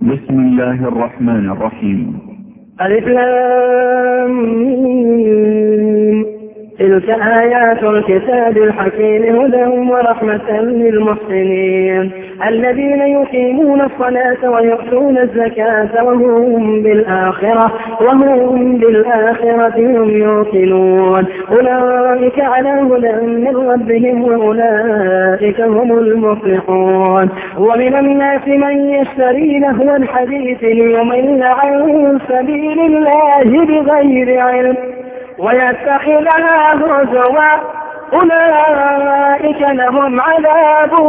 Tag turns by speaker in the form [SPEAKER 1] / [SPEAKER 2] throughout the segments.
[SPEAKER 1] بسم الله الرحمن الرحيم.
[SPEAKER 2] ألف تلك آيات الكتاب الحكيم هدى ورحمة للمحسنين. الذين يقيمون الصلاة ويؤتون الزكاة وهم بالآخرة وهم بالآخرة هم يوقنون. أولئك على هدى من ربهم وأولئك هم المفلحون. ومن الناس من يشتري لهو الحديث ليضل عن سبيل الله بغير علم ويتخذها هزوا. أولئك لهم عذاب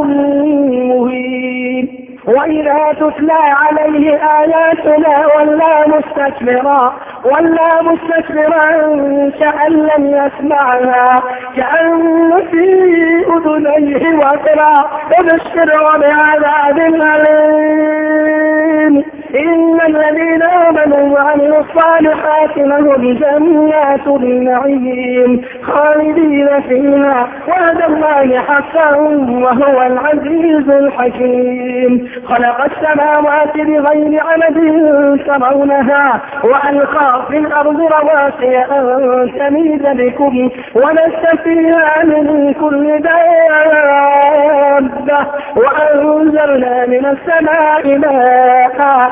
[SPEAKER 2] مهين. وإذا تتلى عليه آياتنا ولا مستكبرا ولا مستكبرا كأن لم يسمعها كأن في أذنيه وقرا فبشره بعذاب أليم الذين آمنوا وعملوا الصالحات لهم جنات النعيم خالدين فيها. وعد الله حقا وهو العزيز الحكيم. خلق السماوات بغير عمد ترونها وألقى في الأرض رواسي أن تميد بكم ولست فيها من كل دابة. وأنزلنا من السماء ماء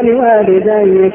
[SPEAKER 2] ولوالديك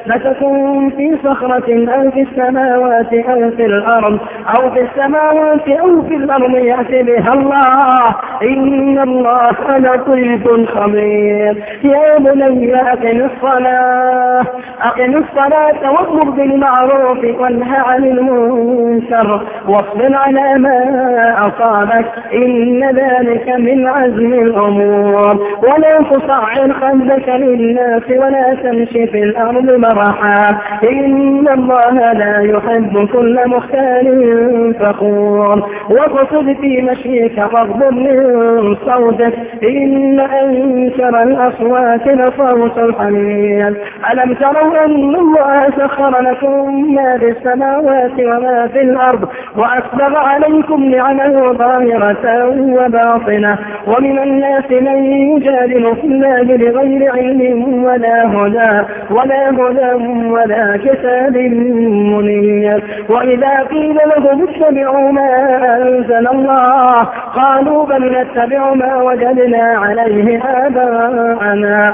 [SPEAKER 2] فتكون في صخرة أو في السماوات أو في الأرض أو في السماوات أو في الأرض يأتي بها الله. إن الله لطيف خبير. يا بني أقم الصلاة. أقم الصلاة وأمر بالمعروف وانهى عن المنكر واصبر على ما أصابك. إن ذلك من عزم الأمور. ولا تصعر خدك للناس ولا تمشي في الأرض مرحا إن الله لا يحب كل مختال فخور. واقصد في مشيك واغضب من صوتك. إن أنكر الأصوات لصوت الحمير. ألم تروا أن الله سخر لكم ما في السماوات وما في الأرض؟ وأسبغ عليكم نعمه ظاهرة وباطنة. ومن الناس من يجادل في الله بغير علم ولا هدى. ولا هدى ولا كتاب منير. وإذا قيل لهم اتبعوا ما أنزل الله قالوا بل نتبع ما وجدنا عليه آباءنا.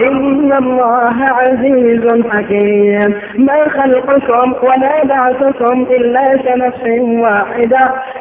[SPEAKER 2] إن الله عزيز حكيم ما خلقكم ولا بعثكم إلا كنفس واحدة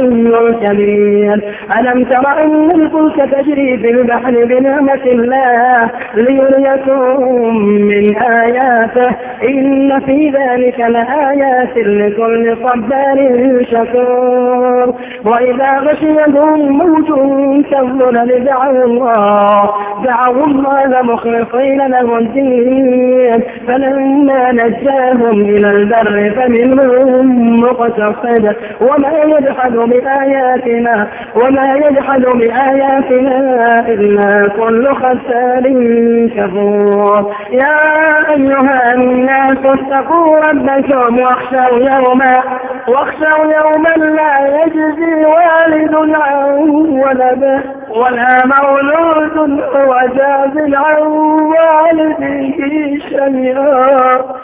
[SPEAKER 2] العلي الكبير ألم تر أن الفلك تجري في البحر بنعمة الله ليريكم من آياته؟ إن في ذلك لآيات لكل صبار شكور. وإذا غشيهم موج كالظلل دعوا الله. دعوا الله مخلصين له الدين. فلما نجاهم إلى البر فمنهم مقتصد. وما يجحد بآياتنا وما يجحد بآياتنا إلا كل خسار كفور. يا أيها الناس اتقوا ربكم واخشوا يوما واخشوا يوما لا يجزي والد عن ولده ولا مولود هو جاز عن والده شيئا.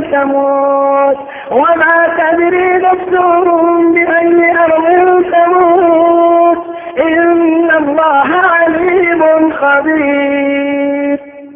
[SPEAKER 2] تموت. وما تدري نفس بأي أرض تموت. إن الله عليم خبير.